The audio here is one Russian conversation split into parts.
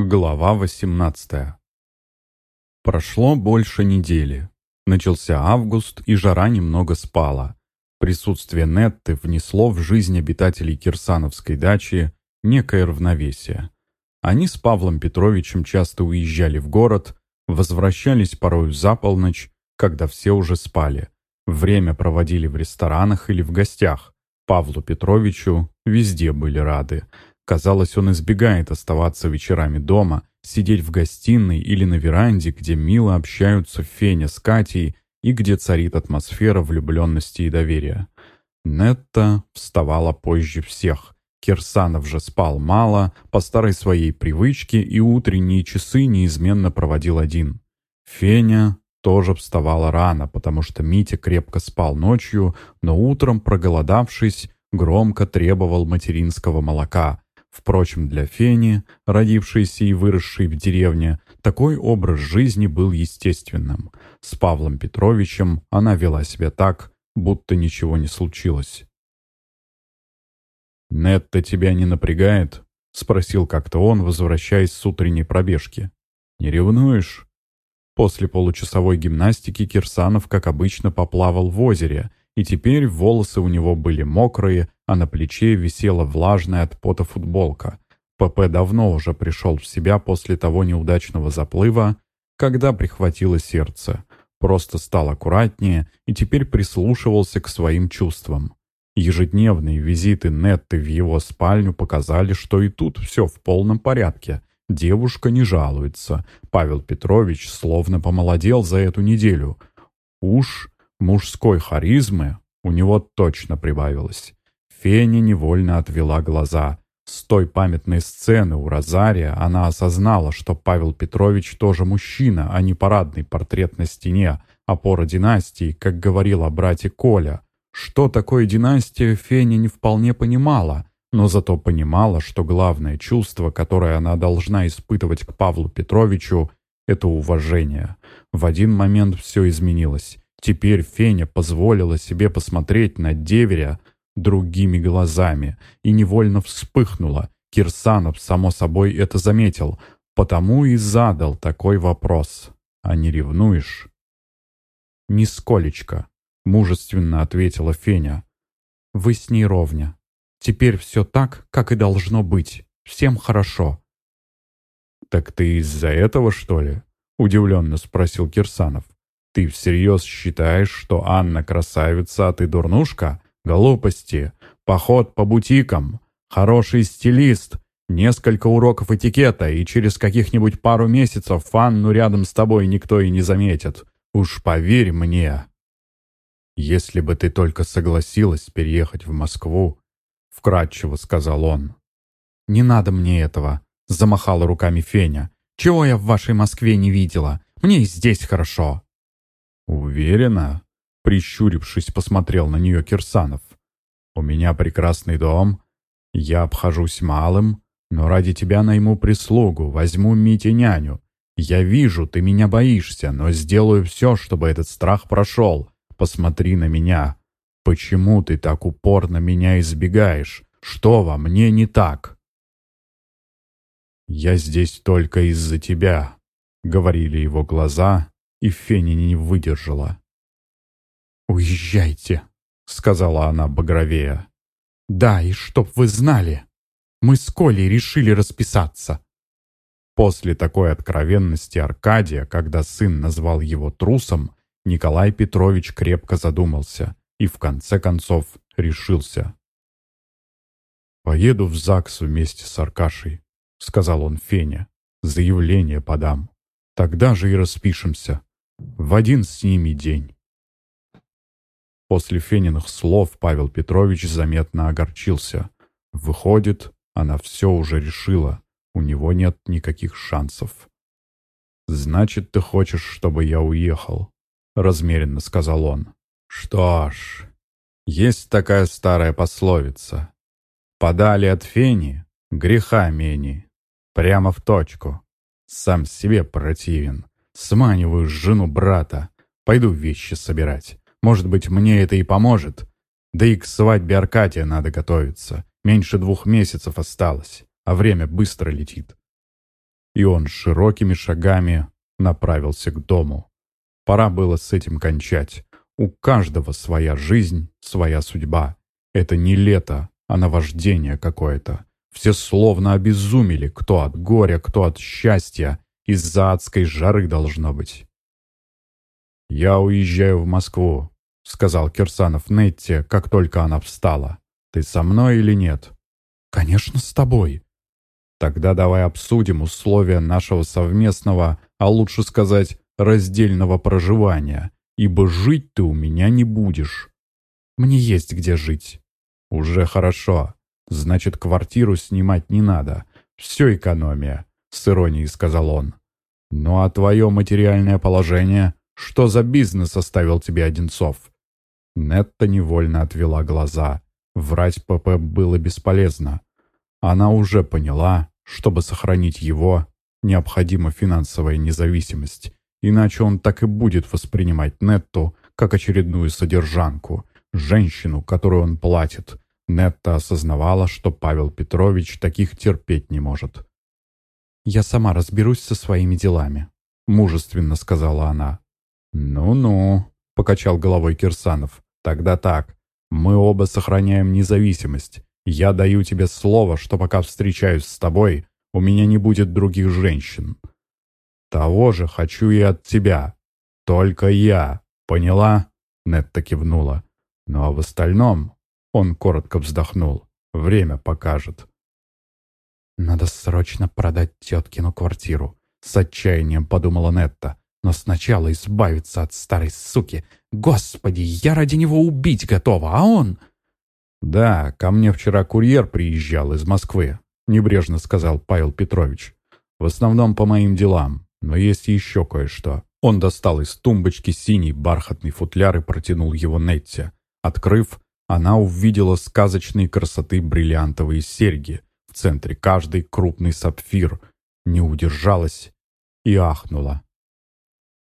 Глава 18 Прошло больше недели. Начался август, и жара немного спала. Присутствие Нетты внесло в жизнь обитателей Кирсановской дачи некое равновесие. Они с Павлом Петровичем часто уезжали в город, возвращались порой за полночь, когда все уже спали. Время проводили в ресторанах или в гостях. Павлу Петровичу везде были рады. Казалось, он избегает оставаться вечерами дома, сидеть в гостиной или на веранде, где мило общаются Феня с Катей и где царит атмосфера влюбленности и доверия. Нетта вставала позже всех. Кирсанов же спал мало, по старой своей привычке, и утренние часы неизменно проводил один. Феня тоже вставала рано, потому что Митя крепко спал ночью, но утром, проголодавшись, громко требовал материнского молока, Впрочем, для Фени, родившейся и выросшей в деревне, такой образ жизни был естественным. С Павлом Петровичем она вела себя так, будто ничего не случилось. «Нетта тебя не напрягает?» — спросил как-то он, возвращаясь с утренней пробежки. «Не ревнуешь?» После получасовой гимнастики Кирсанов, как обычно, поплавал в озере, и теперь волосы у него были мокрые, а на плече висела влажная от пота футболка. ПП давно уже пришел в себя после того неудачного заплыва, когда прихватило сердце. Просто стал аккуратнее и теперь прислушивался к своим чувствам. Ежедневные визиты Нетты в его спальню показали, что и тут все в полном порядке. Девушка не жалуется. Павел Петрович словно помолодел за эту неделю. Уж мужской харизмы у него точно прибавилось. Феня невольно отвела глаза. С той памятной сцены у Розария она осознала, что Павел Петрович тоже мужчина, а не парадный портрет на стене, опора династии, как говорил о брате Коля. Что такое династия, Феня не вполне понимала, но зато понимала, что главное чувство, которое она должна испытывать к Павлу Петровичу, это уважение. В один момент все изменилось. Теперь Феня позволила себе посмотреть на деверя другими глазами и невольно вспыхнула. Кирсанов, само собой, это заметил, потому и задал такой вопрос. «А не ревнуешь?» «Нисколечко», — мужественно ответила Феня. «Вы с ней ровня. Теперь все так, как и должно быть. Всем хорошо». «Так ты из-за этого, что ли?» — удивленно спросил Кирсанов. «Ты всерьез считаешь, что Анна красавица, а ты дурнушка? Глупости. Поход по бутикам. Хороший стилист. Несколько уроков этикета, и через каких-нибудь пару месяцев Анну рядом с тобой никто и не заметит. Уж поверь мне». «Если бы ты только согласилась переехать в Москву», — вкратчиво сказал он. «Не надо мне этого», — замахала руками Феня. «Чего я в вашей Москве не видела? Мне и здесь хорошо». «Уверена?» — прищурившись, посмотрел на нее Кирсанов. «У меня прекрасный дом. Я обхожусь малым, но ради тебя найму прислугу, возьму Мите няню. Я вижу, ты меня боишься, но сделаю все, чтобы этот страх прошел. Посмотри на меня. Почему ты так упорно меня избегаешь? Что во мне не так?» «Я здесь только из-за тебя», — говорили его глаза, и Феня не выдержала. «Уезжайте», — сказала она багровея. «Да, и чтоб вы знали, мы с Колей решили расписаться». После такой откровенности Аркадия, когда сын назвал его трусом, Николай Петрович крепко задумался и в конце концов решился. «Поеду в ЗАГС вместе с Аркашей», — сказал он Фене. «Заявление подам. Тогда же и распишемся. В один с ними день». После Фениных слов Павел Петрович заметно огорчился. Выходит, она все уже решила. У него нет никаких шансов. «Значит, ты хочешь, чтобы я уехал?» — размеренно сказал он. «Что ж, есть такая старая пословица. Подали от фени, греха мени. Прямо в точку. Сам себе противен. Сманиваю жену брата. Пойду вещи собирать. Может быть, мне это и поможет. Да и к свадьбе Аркадия надо готовиться. Меньше двух месяцев осталось, а время быстро летит. и он широкими шагами направился к дому. Пора было с этим кончать. У каждого своя жизнь, своя судьба. Это не лето, а наваждение какое-то. Все словно обезумели, кто от горя, кто от счастья. Из-за адской жары должно быть. «Я уезжаю в Москву», — сказал Кирсанов Нетте, как только она встала. «Ты со мной или нет?» «Конечно, с тобой». «Тогда давай обсудим условия нашего совместного, а лучше сказать, раздельного проживания, ибо жить ты у меня не будешь». «Мне есть где жить». «Уже хорошо. Значит, квартиру снимать не надо. Все экономия», — с иронией сказал он. «Ну а твое материальное положение? Что за бизнес оставил тебе Одинцов?» Нетта невольно отвела глаза. Врать ПП было бесполезно. Она уже поняла, чтобы сохранить его, необходима финансовая независимость. Иначе он так и будет воспринимать Нетту как очередную содержанку, женщину, которую он платит. Нетта осознавала, что Павел Петрович таких терпеть не может. «Я сама разберусь со своими делами», — мужественно сказала она. «Ну-ну», — покачал головой Кирсанов. «Тогда так. Мы оба сохраняем независимость. Я даю тебе слово, что пока встречаюсь с тобой, у меня не будет других женщин. Того же хочу и от тебя. Только я. Поняла?» Нетта кивнула. «Ну а в остальном...» Он коротко вздохнул. «Время покажет». «Надо срочно продать теткину квартиру», — с отчаянием подумала Нетта. «Но сначала избавиться от старой суки. Господи, я ради него убить готова, а он...» «Да, ко мне вчера курьер приезжал из Москвы», — небрежно сказал Павел Петрович. «В основном по моим делам, но есть еще кое-что». Он достал из тумбочки синий бархатный футляр и протянул его Нетте. Открыв, она увидела сказочной красоты бриллиантовые серьги, в центре каждый крупный сапфир, не удержалась и ахнула.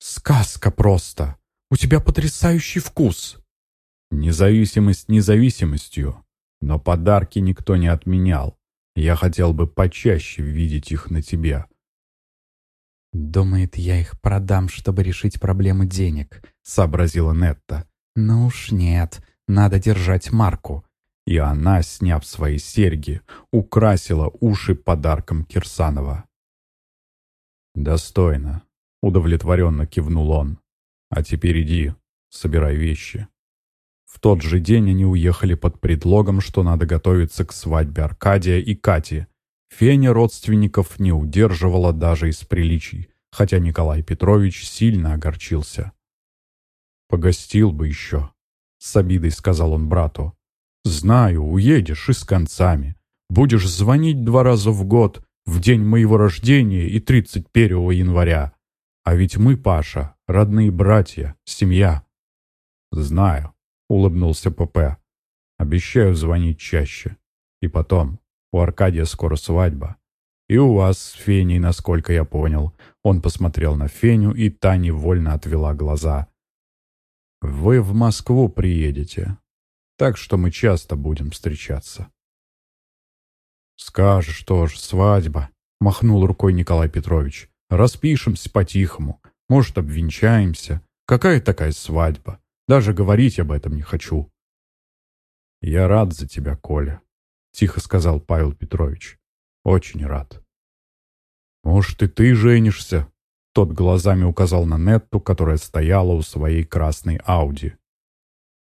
«Сказка просто! У тебя потрясающий вкус!» Независимость независимостью, но подарки никто не отменял. Я хотел бы почаще видеть их на тебе. «Думает, я их продам, чтобы решить проблему денег», — сообразила Нетта. «Ну уж нет, надо держать марку. И она, сняв свои серьги, украсила уши подарком Кирсанова. «Достойно», — удовлетворенно кивнул он. «А теперь иди, собирай вещи». В тот же день они уехали под предлогом, что надо готовиться к свадьбе Аркадия и Кати. Феня родственников не удерживала даже из приличий, хотя Николай Петрович сильно огорчился. «Погостил бы еще», — с обидой сказал он брату. Знаю, уедешь и с концами. Будешь звонить два раза в год, в день моего рождения и 31 января. А ведь мы, Паша, родные братья, семья. Знаю, улыбнулся ПП. Обещаю звонить чаще. И потом, у Аркадия скоро свадьба. И у вас с Феней, насколько я понял. Он посмотрел на Феню, и та невольно отвела глаза. Вы в Москву приедете. Так что мы часто будем встречаться. «Скажешь тоже, свадьба», — махнул рукой Николай Петрович. «Распишемся по-тихому. Может, обвенчаемся. Какая такая свадьба? Даже говорить об этом не хочу». «Я рад за тебя, Коля», — тихо сказал Павел Петрович. «Очень рад». «Может, и ты женишься?» Тот глазами указал на Нетту, которая стояла у своей красной Ауди.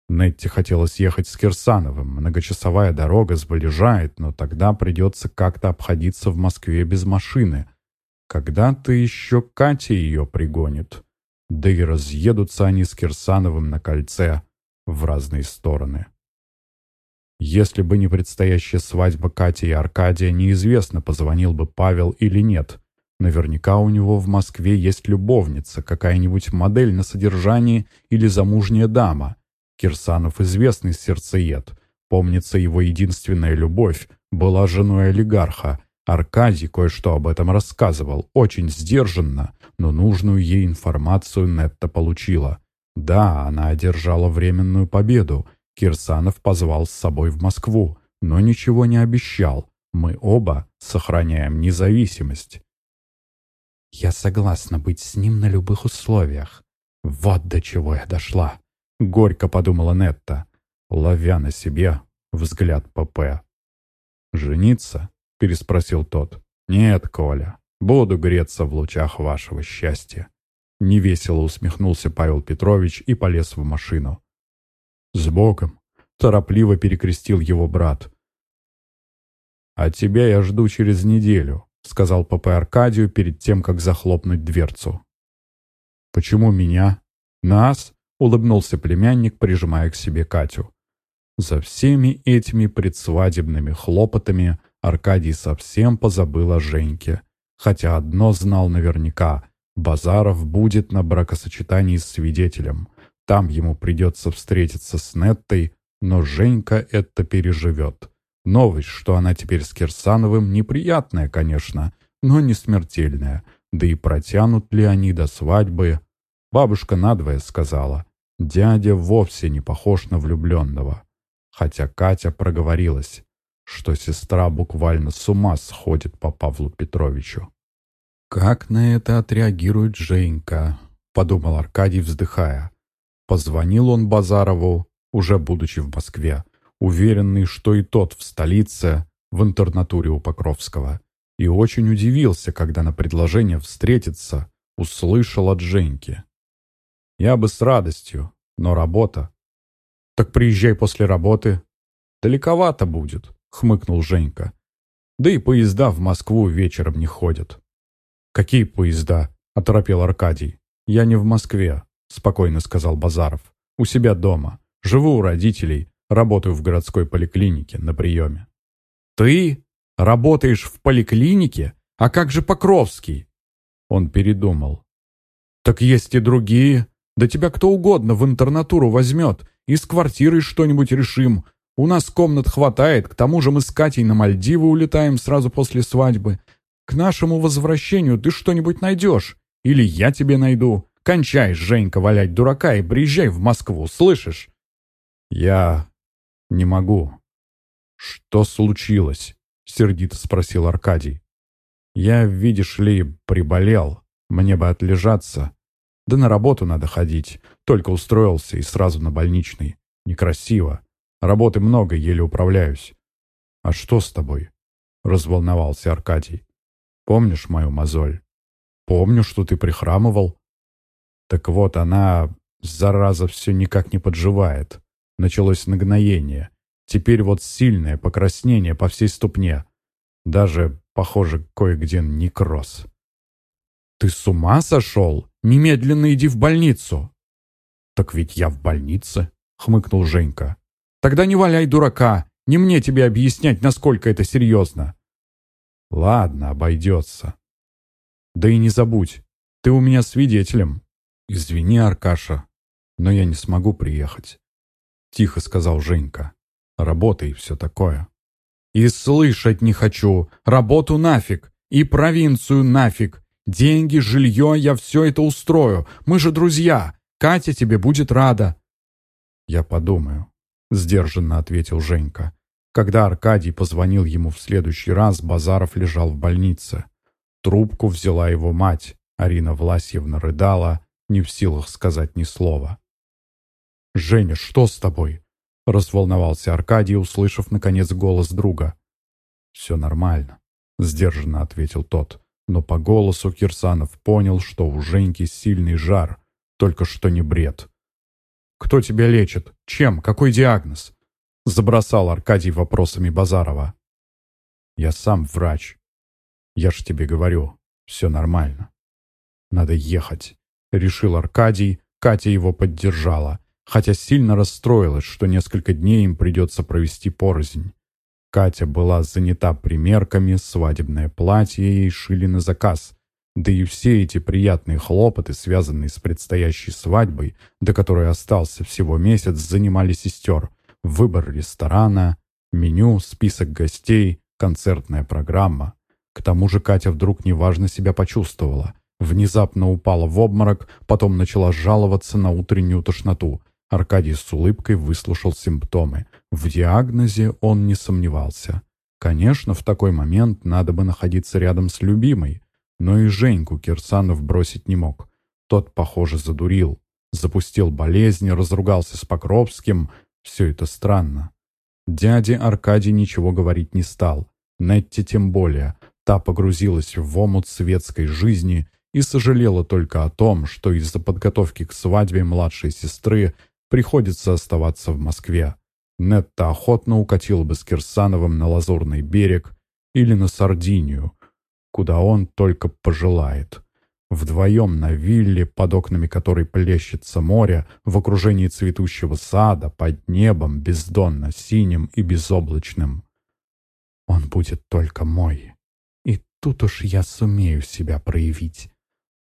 Нетти хотелось ехать с Кирсановым. Многочасовая дорога сближает, но тогда придется как-то обходиться в Москве без машины. Когда-то еще Катя ее пригонит. Да и разъедутся они с Кирсановым на кольце в разные стороны. Если бы не предстоящая свадьба Кати и Аркадия, неизвестно, позвонил бы Павел или нет. Наверняка у него в Москве есть любовница, какая-нибудь модель на содержании или замужняя дама — Кирсанов известный сердцеед. Помнится, его единственная любовь была женой олигарха. Аркадий кое-что об этом рассказывал, очень сдержанно, но нужную ей информацию Нетта получила. Да, она одержала временную победу. Кирсанов позвал с собой в Москву, но ничего не обещал. Мы оба сохраняем независимость. Я согласна быть с ним на любых условиях. Вот до чего я дошла. Горько подумала Нетта, ловя на себе взгляд ПП. «Жениться?» — переспросил тот. «Нет, Коля, буду греться в лучах вашего счастья». Невесело усмехнулся Павел Петрович и полез в машину. «С Богом!» — торопливо перекрестил его брат. «А тебя я жду через неделю», — сказал ПП Аркадию перед тем, как захлопнуть дверцу. «Почему меня? Нас?» — улыбнулся племянник, прижимая к себе Катю. За всеми этими предсвадебными хлопотами Аркадий совсем позабыл о Женьке. Хотя одно знал наверняка — Базаров будет на бракосочетании с свидетелем. Там ему придется встретиться с Неттой, но Женька это переживет. Новость, что она теперь с Кирсановым, неприятная, конечно, но не смертельная. Да и протянут ли они до свадьбы? Бабушка надвое сказала. Дядя вовсе не похож на влюбленного. Хотя Катя проговорилась, что сестра буквально с ума сходит по Павлу Петровичу. «Как на это отреагирует Женька?» — подумал Аркадий, вздыхая. Позвонил он Базарову, уже будучи в Москве, уверенный, что и тот в столице, в интернатуре у Покровского, и очень удивился, когда на предложение встретиться услышал от Женьки. «Я бы с радостью, но работа». «Так приезжай после работы». «Далековато будет», — хмыкнул Женька. «Да и поезда в Москву вечером не ходят». «Какие поезда?» — оторопел Аркадий. «Я не в Москве», — спокойно сказал Базаров. «У себя дома. Живу у родителей, работаю в городской поликлинике на приеме». «Ты работаешь в поликлинике? А как же Покровский?» Он передумал. «Так есть и другие. Да тебя кто угодно в интернатуру возьмет. И с квартирой что-нибудь решим. У нас комнат хватает, к тому же мы с Катей на Мальдивы улетаем сразу после свадьбы. К нашему возвращению ты что-нибудь найдешь. Или я тебе найду. Кончай, Женька, валять дурака и приезжай в Москву, слышишь?» «Я не могу». «Что случилось?» — сердито спросил Аркадий. «Я, видишь ли, приболел. Мне бы отлежаться. Да на работу надо ходить. Только устроился и сразу на больничный. Некрасиво. Работы много, еле управляюсь». «А что с тобой?» — разволновался Аркадий. «Помнишь мою мозоль?» «Помню, что ты прихрамывал». Так вот, она, зараза, все никак не подживает. Началось нагноение. Теперь вот сильное покраснение по всей ступне. Даже, похоже, кое-где некроз. «Ты с ума сошел? Немедленно иди в больницу!» «Так ведь я в больнице», — хмыкнул Женька. «Тогда не валяй дурака. Не мне тебе объяснять, насколько это серьезно». «Ладно, обойдется». «Да и не забудь, ты у меня свидетелем». «Извини, Аркаша, но я не смогу приехать», — тихо сказал Женька. «Работа и все такое». «И слышать не хочу. Работу нафиг. И провинцию нафиг. Деньги, жилье, я все это устрою. Мы же друзья. Катя тебе будет рада». «Я подумаю», — сдержанно ответил Женька. Когда Аркадий позвонил ему в следующий раз, Базаров лежал в больнице. Трубку взяла его мать. Арина Власьевна рыдала, не в силах сказать ни слова. «Женя, что с тобой?» — разволновался Аркадий, услышав, наконец, голос друга. «Все нормально», — сдержанно ответил тот. Но по голосу Кирсанов понял, что у Женьки сильный жар, только что не бред. «Кто тебя лечит? Чем? Какой диагноз?» — забросал Аркадий вопросами Базарова. «Я сам врач. Я ж тебе говорю, все нормально. Надо ехать решил Аркадий, Катя его поддержала, хотя сильно расстроилась, что несколько дней им придется провести порознь. Катя была занята примерками, свадебное платье ей шили на заказ, да и все эти приятные хлопоты, связанные с предстоящей свадьбой, до которой остался всего месяц, занимали сестер. Выбор ресторана, меню, список гостей, концертная программа. К тому же Катя вдруг неважно себя почувствовала – Внезапно упала в обморок, потом начала жаловаться на утреннюю тошноту. Аркадий с улыбкой выслушал симптомы. В диагнозе он не сомневался. Конечно, в такой момент надо бы находиться рядом с любимой, Но и Женьку Кирсанов бросить не мог. Тот, похоже, задурил. Запустил болезнь, разругался с Покровским. Все это странно. Дяде Аркадий ничего говорить не стал. Нетти тем более. Та погрузилась в омут светской жизни и сожалела только о том, что из-за подготовки к свадьбе младшей сестры приходится оставаться в Москве. Нетта охотно укатила бы с Кирсановым на Лазурный берег или на Сардинию, куда он только пожелает. Вдвоем на вилле, под окнами которой плещется море, в окружении цветущего сада, под небом, бездонно синим и безоблачным. Он будет только мой. И тут уж я сумею себя проявить.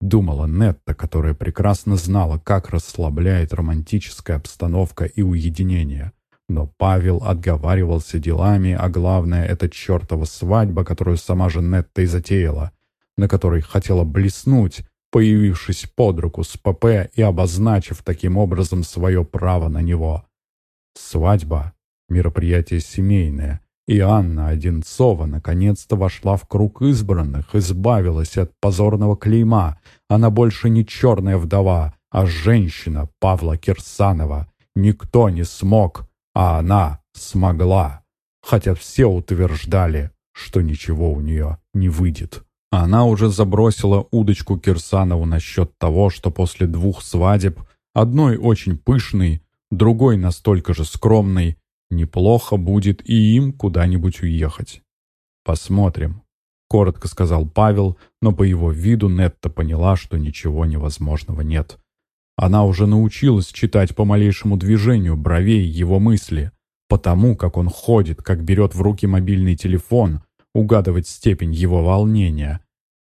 Думала Нетта, которая прекрасно знала, как расслабляет романтическая обстановка и уединение. Но Павел отговаривался делами, а главное — это чертова свадьба, которую сама же Нетта и затеяла, на которой хотела блеснуть, появившись под руку с ПП и обозначив таким образом свое право на него. Свадьба — мероприятие семейное, и Анна Одинцова наконец-то вошла в круг избранных, избавилась от позорного клейма. Она больше не черная вдова, а женщина Павла Кирсанова. Никто не смог, а она смогла. Хотя все утверждали, что ничего у нее не выйдет. Она уже забросила удочку Кирсанову насчет того, что после двух свадеб, одной очень пышной, другой настолько же скромной, Неплохо будет и им куда-нибудь уехать. Посмотрим. Коротко сказал Павел, но по его виду Нетта поняла, что ничего невозможного нет. Она уже научилась читать по малейшему движению бровей его мысли, потому как он ходит, как берет в руки мобильный телефон, угадывать степень его волнения,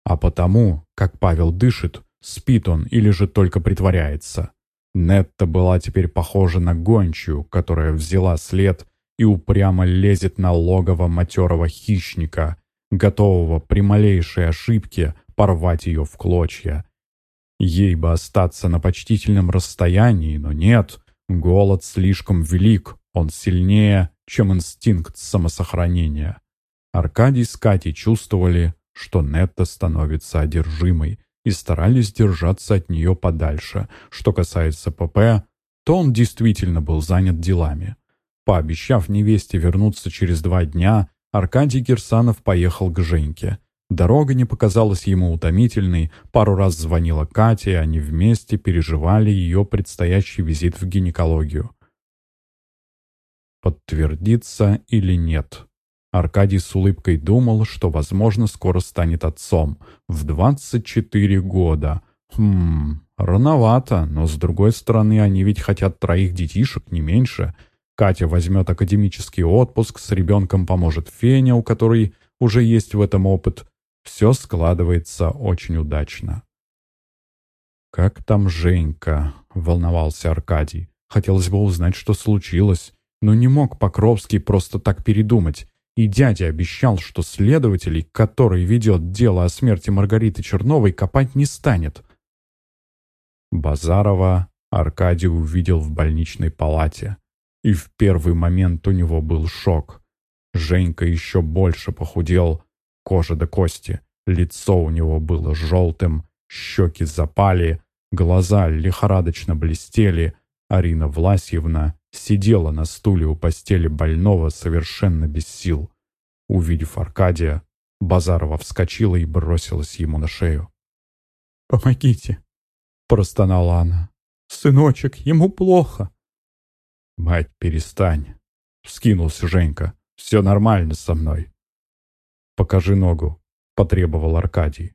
а потому, как Павел дышит, спит он или же только притворяется. Нетта была теперь похожа на гончую, которая взяла след и упрямо лезет на логово матерого хищника, готового при малейшей ошибке порвать ее в клочья. Ей бы остаться на почтительном расстоянии, но нет, голод слишком велик, он сильнее, чем инстинкт самосохранения. Аркадий с Катей чувствовали, что Нетта становится одержимой, и старались держаться от нее подальше. Что касается ПП, то он действительно был занят делами. Пообещав невесте вернуться через два дня, Аркадий Кирсанов поехал к Женьке. Дорога не показалась ему утомительной, пару раз звонила Катя, и они вместе переживали ее предстоящий визит в гинекологию. Подтвердится или нет? Аркадий с улыбкой думал, что, возможно, скоро станет отцом. В 24 года. Хм, рановато, но, с другой стороны, они ведь хотят троих детишек, не меньше. Катя возьмет академический отпуск, с ребенком поможет Феня, у которой уже есть в этом опыт. Все складывается очень удачно. «Как там Женька?» — волновался Аркадий. Хотелось бы узнать, что случилось. Но не мог Покровский просто так передумать. И дядя обещал, что следователей, который ведет дело о смерти Маргариты Черновой, копать не станет. Базарова Аркадий увидел в больничной палате. И в первый момент у него был шок. Женька еще больше похудел, кожа до кости. Лицо у него было желтым, щеки запали, глаза лихорадочно блестели. Арина Власьевна сидела на стуле у постели больного совершенно без сил. Увидев Аркадия, Базарова вскочила и бросилась ему на шею. «Помогите!» — простонала она. «Сыночек, ему плохо!» «Мать, перестань!» — вскинулся Женька. «Все нормально со мной!» «Покажи ногу!» — потребовал Аркадий.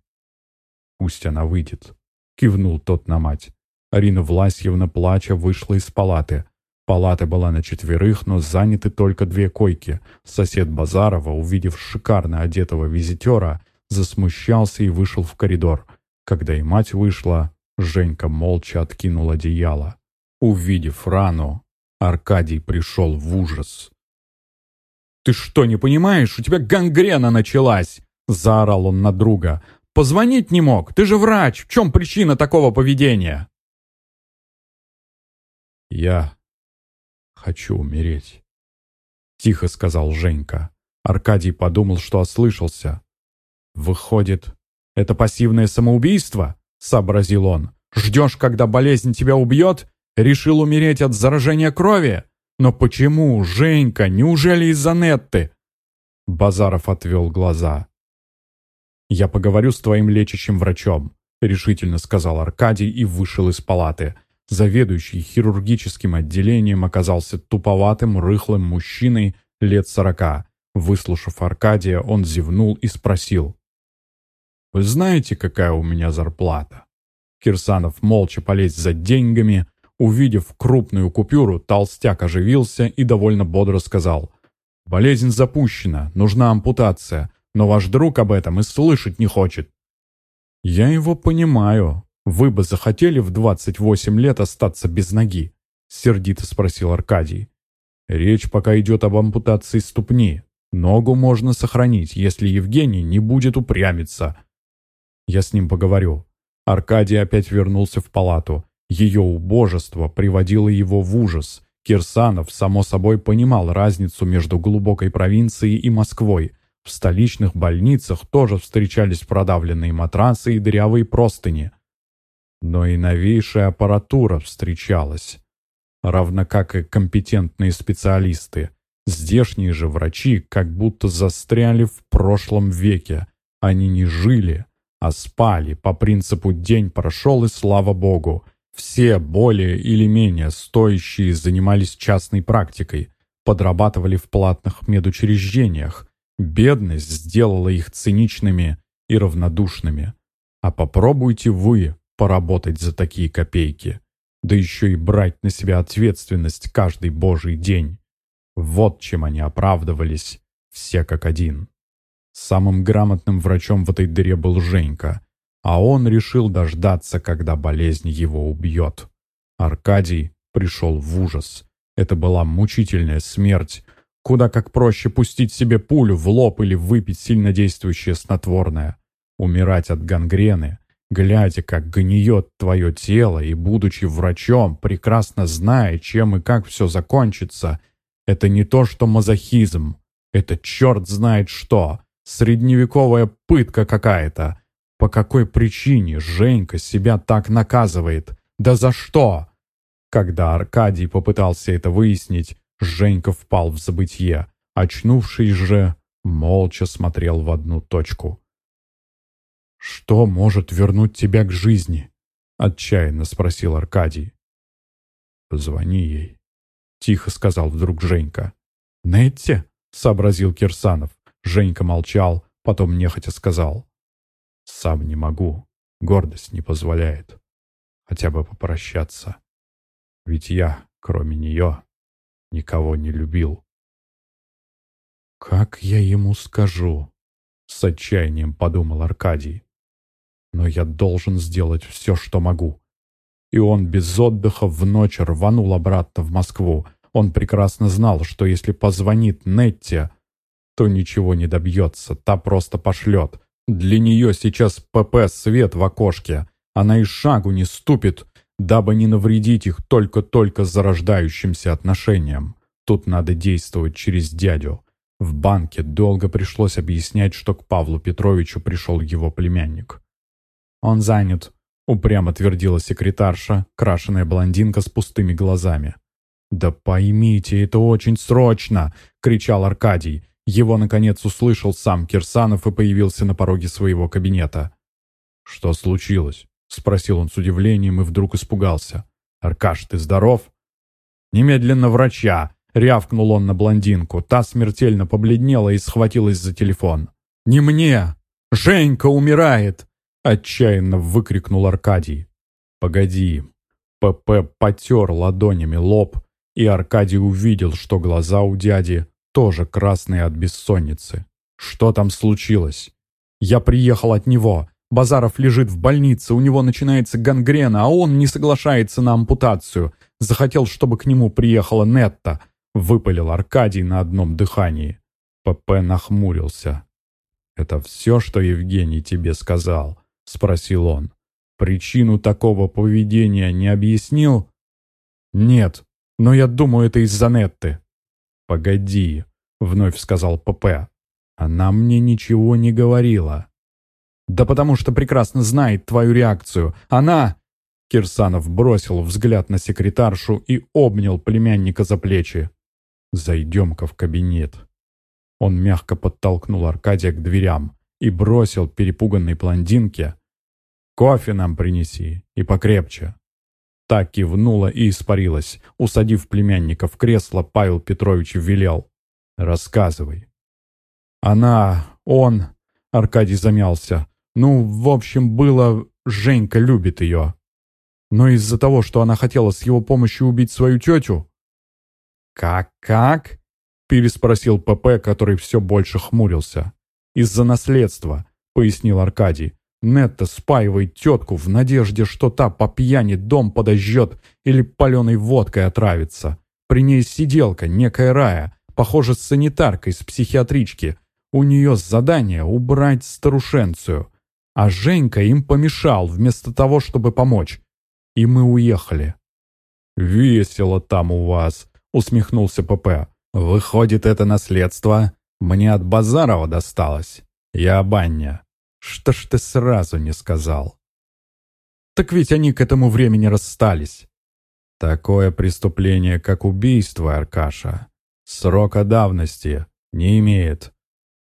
«Пусть она выйдет!» — кивнул тот на мать. Арина Власьевна, плача, вышла из палаты. Палата была на четверых, но заняты только две койки. Сосед Базарова, увидев шикарно одетого визитера, засмущался и вышел в коридор. Когда и мать вышла, Женька молча откинул одеяло. Увидев рану, Аркадий пришел в ужас. «Ты что, не понимаешь? У тебя гангрена началась!» — заорал он на друга. «Позвонить не мог! Ты же врач! В чем причина такого поведения?» «Я хочу умереть», — тихо сказал Женька. Аркадий подумал, что ослышался. «Выходит, «Это пассивное самоубийство?» — сообразил он. «Ждешь, когда болезнь тебя убьет? Решил умереть от заражения крови? Но почему, Женька, неужели из-за Нетты?» Базаров отвел глаза. «Я поговорю с твоим лечащим врачом», — решительно сказал Аркадий и вышел из палаты. Заведующий хирургическим отделением оказался туповатым, рыхлым мужчиной лет сорока. Выслушав Аркадия, он зевнул и спросил. «Вы знаете, какая у меня зарплата?» Кирсанов молча полез за деньгами. Увидев крупную купюру, толстяк оживился и довольно бодро сказал. «Болезнь запущена, нужна ампутация, но ваш друг об этом и слышать не хочет». «Я его понимаю. Вы бы захотели в 28 лет остаться без ноги?» Сердито спросил Аркадий. «Речь пока идет об ампутации ступни. Ногу можно сохранить, если Евгений не будет упрямиться». «Я с ним поговорю». Аркадий опять вернулся в палату. Ее убожество приводило его в ужас. Кирсанов, само собой, понимал разницу между глубокой провинцией и Москвой. В столичных больницах тоже встречались продавленные матрасы и дырявые простыни. Но и новейшая аппаратура встречалась. Равно как и компетентные специалисты. Здешние же врачи как будто застряли в прошлом веке. Они не жили, а спали по принципу «день прошел и слава Богу». Все более или менее стоящие занимались частной практикой, подрабатывали в платных медучреждениях. Бедность сделала их циничными и равнодушными. А попробуйте вы поработать за такие копейки, да еще и брать на себя ответственность каждый божий день. Вот чем они оправдывались, все как один. Самым грамотным врачом в этой дыре был Женька, а он решил дождаться, когда болезнь его убьет. Аркадий пришел в ужас. Это была мучительная смерть. Куда как проще пустить себе пулю в лоб или выпить сильнодействующее снотворное. Умирать от гангрены, глядя, как гниет твое тело, и, будучи врачом, прекрасно зная, чем и как все закончится, это не то, что мазохизм. Это черт знает что. Средневековая пытка какая-то. По какой причине Женька себя так наказывает? Да за что? Когда Аркадий попытался это выяснить, Женька впал в забытье. Очнувшись же, молча смотрел в одну точку. «Что может вернуть тебя к жизни?» — отчаянно спросил Аркадий. «Позвони ей», — тихо сказал вдруг Женька. «Нетте?» — сообразил Кирсанов. Женька молчал, потом нехотя сказал. «Сам не могу, гордость не позволяет. Хотя бы попрощаться. Ведь я, кроме нее, никого не любил». «Как я ему скажу?» — с отчаянием подумал Аркадий. «Но я должен сделать все, что могу». И он без отдыха в ночь рванул обратно в Москву. Он прекрасно знал, что если позвонит Нетте, то ничего не добьется, та просто пошлет. Для нее сейчас ПП свет в окошке. Она и шагу не ступит, дабы не навредить их только-только зарождающимся отношениям. Тут надо действовать через дядю. В банке долго пришлось объяснять, что к Павлу Петровичу пришел его племянник. «Он занят», — упрямо твердила секретарша, крашеная блондинка с пустыми глазами. «Да поймите, это очень срочно!» — кричал Аркадий. Его, наконец, услышал сам Кирсанов и появился на пороге своего кабинета. «Что случилось?» — спросил он с удивлением и вдруг испугался. «Аркаш, ты здоров?» «Немедленно врача!» — рявкнул он на блондинку. Та смертельно побледнела и схватилась за телефон. «Не мне! Женька умирает!» — отчаянно выкрикнул Аркадий. «Погоди!» ПП потер ладонями лоб, и Аркадий увидел, что глаза у дяди тоже красные от бессонницы. Что там случилось? Я приехал от него. Базаров лежит в больнице, у него начинается гангрена, а он не соглашается на ампутацию. Захотел, чтобы к нему приехала Нетта. Выпалил Аркадий на одном дыхании. ПП нахмурился. «Это все, что Евгений тебе сказал?» — спросил он. «Причину такого поведения не объяснил?» «Нет, но я думаю, это из-за Нетты». «Погоди», — вновь сказал ПП. «Она мне ничего не говорила». Да потому что прекрасно знает твою реакцию. Она...» Кирсанов бросил взгляд на секретаршу и обнял племянника за плечи. «Зайдем-ка в кабинет». Он мягко подтолкнул Аркадия к дверям и бросил перепуганной блондинке «Кофе нам принеси и покрепче». Так кивнула и испарилась. Усадив племянника в кресло, Павел Петрович велел. «Рассказывай». «Она, он...» Аркадий замялся. «Ну, в общем, было... Женька любит ее. Но из-за того, что она хотела с его помощью убить свою тетю...» «Как-как?» переспросил ПП, который все больше хмурился. «Из-за наследства», — пояснил Аркадий. Нетта спаивает тетку в надежде, что та по пьяни дом подожжет или паленой водкой отравится. При ней сиделка, некая Рая, похоже, с санитаркой с психиатрички. У нее задание убрать старушенцию. А Женька им помешал, вместо того, чтобы помочь. И мы уехали. «Весело там у вас», — усмехнулся ПП. «Выходит, это наследство мне от Базарова досталось. Я баня. Что ж ты сразу не сказал? Так ведь они к этому времени расстались. Такое преступление, как убийство, Аркаша, срока давности не имеет.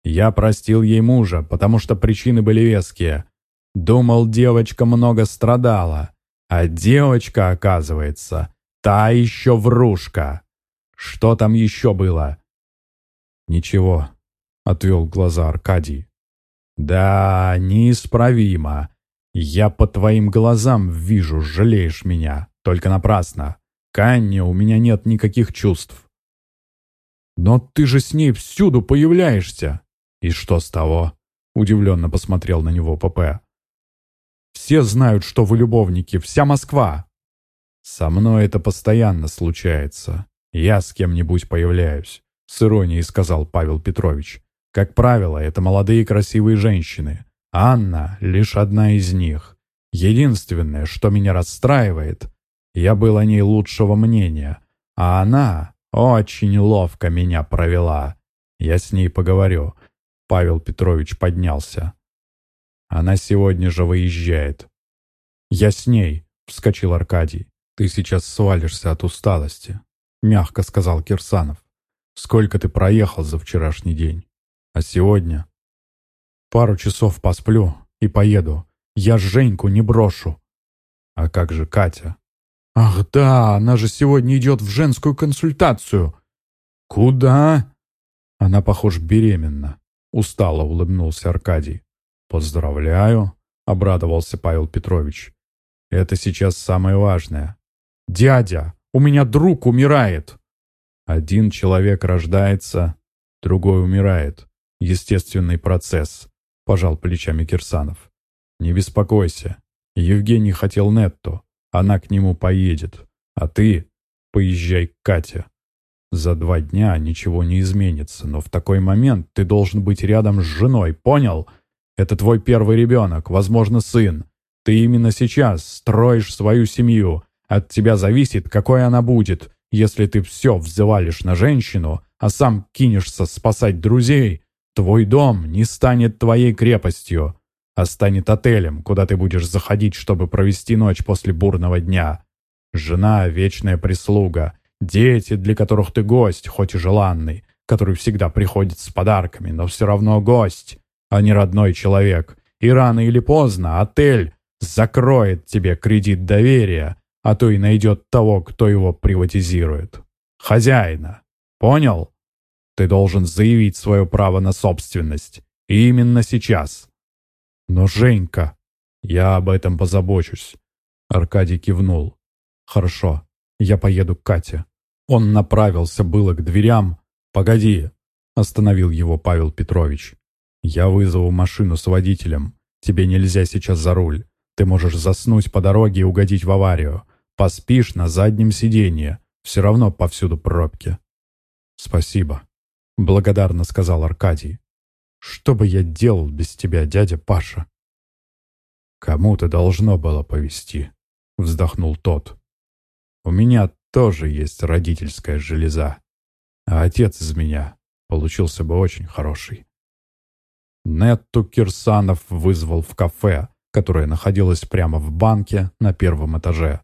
Я простил ей мужа, потому что причины были веские. Думал, девочка много страдала. А девочка, оказывается, та еще врушка. Что там еще было? Ничего, отвел глаза Аркадий. «Да, неисправимо. Я по твоим глазам вижу, жалеешь меня. Только напрасно. Канне у меня нет никаких чувств». «Но ты же с ней всюду появляешься!» «И что с того?» Удивленно посмотрел на него ПП. «Все знают, что вы любовники, вся Москва!» «Со мной это постоянно случается. Я с кем-нибудь появляюсь», — с иронией сказал Павел Петрович. Как правило, это молодые красивые женщины. Анна — лишь одна из них. Единственное, что меня расстраивает, я был о ней лучшего мнения, а она очень ловко меня провела. Я с ней поговорю. Павел Петрович поднялся. Она сегодня же выезжает. «Я с ней», — вскочил Аркадий. «Ты сейчас свалишься от усталости», — мягко сказал Кирсанов. «Сколько ты проехал за вчерашний день?» А сегодня? Пару часов посплю и поеду. Я Женьку не брошу. А как же Катя? Ах да, она же сегодня идет в женскую консультацию. Куда? Она, похоже, беременна. Устало улыбнулся Аркадий. Поздравляю, обрадовался Павел Петрович. Это сейчас самое важное. Дядя, у меня друг умирает. Один человек рождается, другой умирает. Естественный процесс, пожал плечами Кирсанов. Не беспокойся. Евгений хотел Нетто. Она к нему поедет. А ты поезжай к Кате. За два дня ничего не изменится, но в такой момент ты должен быть рядом с женой, понял? Это твой первый ребенок, возможно, сын. Ты именно сейчас строишь свою семью. От тебя зависит, какой она будет. Если ты все взвалишь на женщину, а сам кинешься спасать друзей, Твой дом не станет твоей крепостью, а станет отелем, куда ты будешь заходить, чтобы провести ночь после бурного дня. Жена — вечная прислуга, дети, для которых ты гость, хоть и желанный, который всегда приходит с подарками, но все равно гость, а не родной человек. И рано или поздно отель закроет тебе кредит доверия, а то и найдет того, кто его приватизирует. Хозяина. Понял? Ты должен заявить свое право на собственность. И именно сейчас. Но, Женька, я об этом позабочусь. Аркадий кивнул. Хорошо, я поеду к Кате. Он направился было к дверям. Погоди, остановил его Павел Петрович. Я вызову машину с водителем. Тебе нельзя сейчас за руль. Ты можешь заснуть по дороге и угодить в аварию. Поспишь на заднем сиденье. Все равно повсюду пробки. Спасибо. — благодарно сказал Аркадий. «Что бы я делал без тебя, дядя Паша?» «Кому-то должно было повести», — вздохнул тот. «У меня тоже есть родительская железа, а отец из меня получился бы очень хороший». Нетту Кирсанов вызвал в кафе, которое находилось прямо в банке на первом этаже.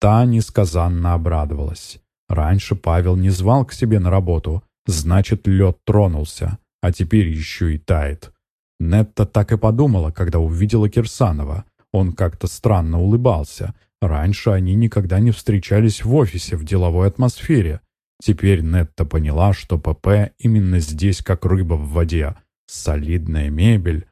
Та несказанно обрадовалась. Раньше Павел не звал к себе на работу, значит, лед тронулся, а теперь еще и тает. Нетта так и подумала, когда увидела Кирсанова. Он как-то странно улыбался. Раньше они никогда не встречались в офисе в деловой атмосфере. Теперь Нетта поняла, что ПП именно здесь как рыба в воде. Солидная мебель,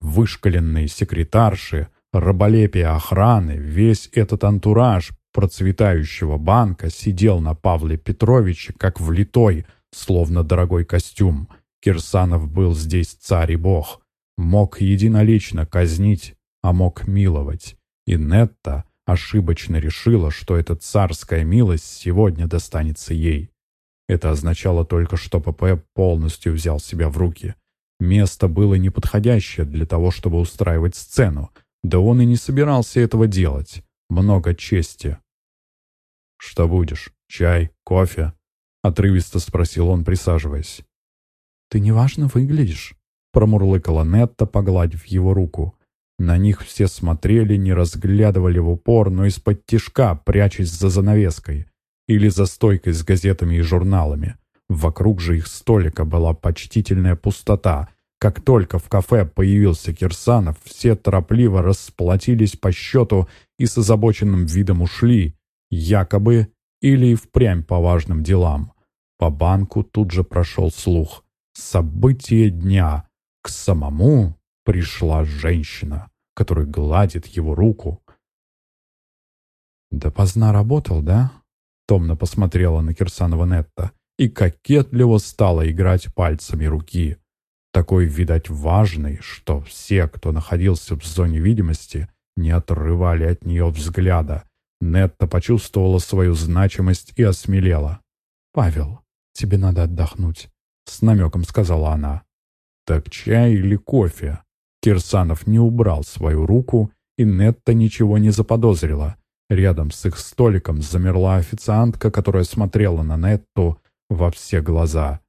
вышкаленные секретарши, раболепие охраны, весь этот антураж процветающего банка сидел на Павле Петровиче как влитой, словно дорогой костюм. Кирсанов был здесь царь и бог. Мог единолично казнить, а мог миловать. И Нетта ошибочно решила, что эта царская милость сегодня достанется ей. Это означало только, что ПП полностью взял себя в руки. Место было неподходящее для того, чтобы устраивать сцену, да он и не собирался этого делать. Много чести. «Что будешь? Чай? Кофе?» — отрывисто спросил он, присаживаясь. «Ты неважно выглядишь», — промурлыкала Нетта, погладив его руку. На них все смотрели, не разглядывали в упор, но из-под тишка, прячась за занавеской или за стойкой с газетами и журналами. Вокруг же их столика была почтительная пустота. Как только в кафе появился Кирсанов, все торопливо расплатились по счету и с озабоченным видом ушли, якобы или впрямь по важным делам. По банку тут же прошел слух. Событие дня. К самому пришла женщина, которая гладит его руку. «Допоздна работал, да?» Томно посмотрела на Кирсанова Нетта и кокетливо стала играть пальцами руки. Такой, видать, важный, что все, кто находился в зоне видимости, не отрывали от нее взгляда. Нетта почувствовала свою значимость и осмелела. «Павел, тебе надо отдохнуть», — с намеком сказала она. «Так чай или кофе?» Кирсанов не убрал свою руку, и Нетта ничего не заподозрила. Рядом с их столиком замерла официантка, которая смотрела на Нетту во все глаза.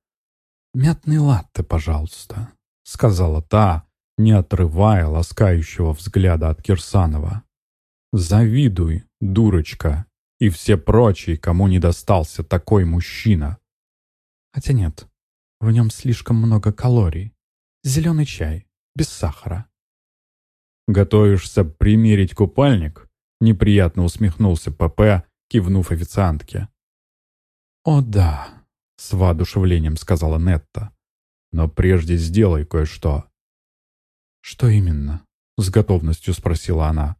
«Мятный латте, пожалуйста», — сказала та, не отрывая ласкающего взгляда от Кирсанова. «Завидуй, дурочка, и все прочие, кому не достался такой мужчина». «Хотя нет, в нем слишком много калорий. Зеленый чай, без сахара». «Готовишься примерить купальник?» Неприятно усмехнулся ПП, кивнув официантке. «О да», — с воодушевлением сказала Нетта. «Но прежде сделай кое-что». «Что именно?» — с готовностью спросила она.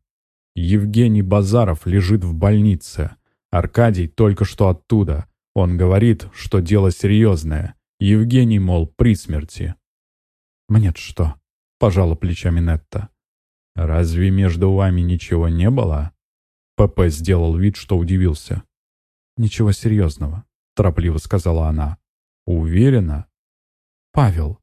«Евгений Базаров лежит в больнице. Аркадий только что оттуда. Он говорит, что дело серьезное. Евгений, мол, при смерти». «Мне-то что?» — пожала плечами Нетта. «Разве между вами ничего не было?» ПП сделал вид, что удивился. «Ничего серьезного», — торопливо сказала она. «Уверена?» «Павел,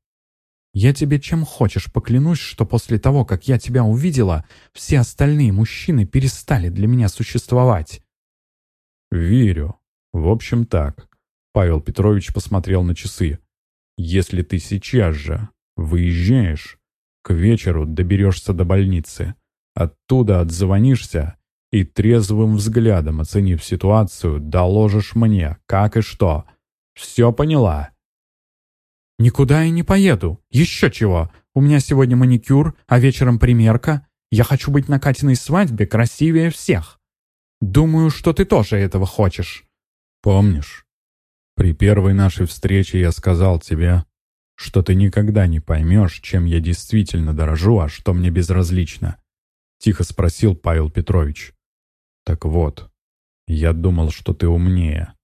я тебе чем хочешь поклянусь, что после того, как я тебя увидела, все остальные мужчины перестали для меня существовать». «Верю. В общем так». Павел Петрович посмотрел на часы. «Если ты сейчас же выезжаешь, к вечеру доберешься до больницы. Оттуда отзвонишься и трезвым взглядом, оценив ситуацию, доложишь мне, как и что. Все поняла?» «Никуда я не поеду. Еще чего. У меня сегодня маникюр, а вечером примерка. Я хочу быть на Катиной свадьбе красивее всех. Думаю, что ты тоже этого хочешь». «Помнишь, при первой нашей встрече я сказал тебе, что ты никогда не поймешь, чем я действительно дорожу, а что мне безразлично?» — тихо спросил Павел Петрович. «Так вот, я думал, что ты умнее».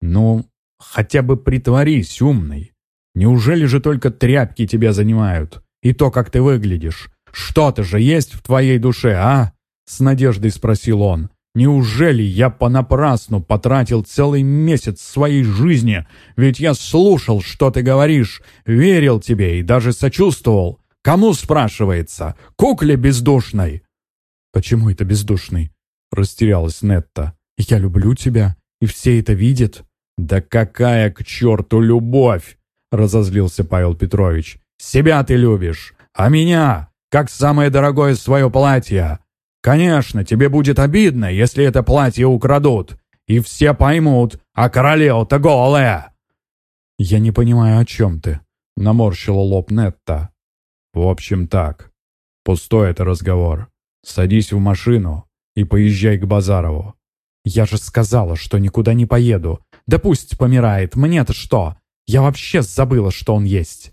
«Ну, хотя бы притворись умной. Неужели же только тряпки тебя занимают? И то, как ты выглядишь. Что-то же есть в твоей душе, а?» С надеждой спросил он. Неужели я понапрасну потратил целый месяц своей жизни? Ведь я слушал, что ты говоришь, верил тебе и даже сочувствовал. Кому спрашивается? Кукле бездушной?» «Почему это бездушный?» — растерялась Нетта. «Я люблю тебя, и все это видят». «Да какая к черту любовь!» — разозлился Павел Петрович. Себя ты любишь, а меня, как самое дорогое свое платье. Конечно, тебе будет обидно, если это платье украдут, и все поймут, а королева-то голая». «Я не понимаю, о чем ты», — наморщила лоб Нетта. «В общем так, пустой это разговор. Садись в машину и поезжай к Базарову». «Я же сказала, что никуда не поеду. Да пусть помирает, мне-то что? Я вообще забыла, что он есть».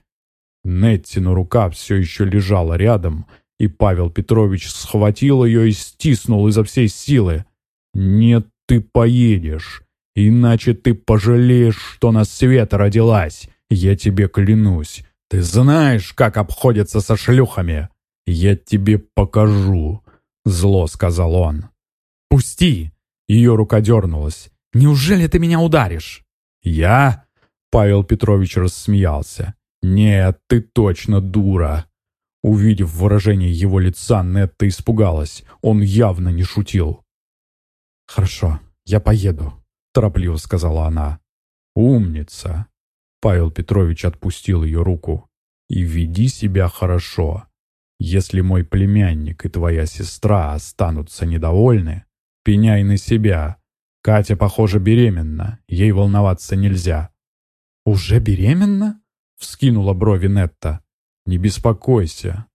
Неттина рука все еще лежала рядом, и Павел Петрович схватил ее и стиснул изо всей силы. «Нет, ты поедешь, иначе ты пожалеешь, что на свет родилась, я тебе клянусь. Ты знаешь, как обходятся со шлюхами? Я тебе покажу», — зло сказал он. «Пусти!» — ее рука дернулась. «Неужели ты меня ударишь?» «Я?» — Павел Петрович рассмеялся. «Нет, ты точно дура!» Увидев выражение его лица, Нетта испугалась. Он явно не шутил. «Хорошо, я поеду», — торопливо сказала она. «Умница!» Павел Петрович отпустил ее руку. «И веди себя хорошо. Если мой племянник и твоя сестра останутся недовольны, пеняй на себя. Катя, похоже, беременна, ей волноваться нельзя». «Уже беременна?» — вскинула брови Нетта. «Не беспокойся.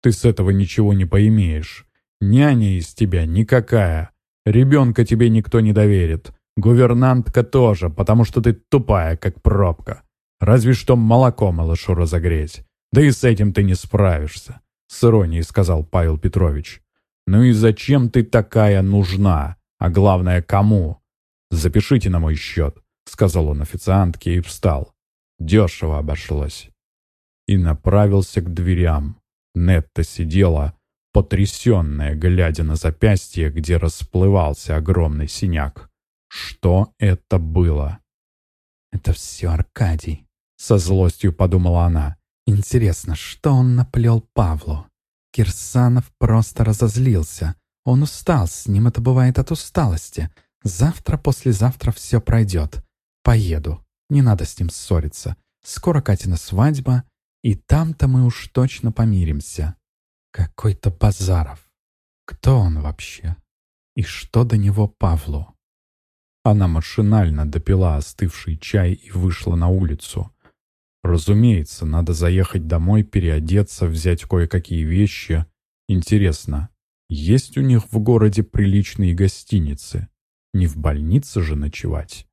Ты с этого ничего не поимеешь. Няня из тебя никакая. Ребенка тебе никто не доверит. Гувернантка тоже, потому что ты тупая, как пробка. Разве что молоко малышу разогреть. Да и с этим ты не справишься», — с иронией сказал Павел Петрович. «Ну и зачем ты такая нужна? А главное, кому? Запишите на мой счет», — сказал он официантке и встал. Дешево обошлось. И направился к дверям. Нетта сидела, потрясенная, глядя на запястье, где расплывался огромный синяк. Что это было? «Это все Аркадий», — со злостью подумала она. «Интересно, что он наплел Павлу?» Кирсанов просто разозлился. Он устал, с ним это бывает от усталости. Завтра-послезавтра все пройдет. Поеду. Не надо с ним ссориться. Скоро Катина свадьба, и там-то мы уж точно помиримся. Какой-то Базаров. Кто он вообще? И что до него Павлу? Она машинально допила остывший чай и вышла на улицу. Разумеется, надо заехать домой, переодеться, взять кое-какие вещи. Интересно, есть у них в городе приличные гостиницы? Не в больнице же ночевать?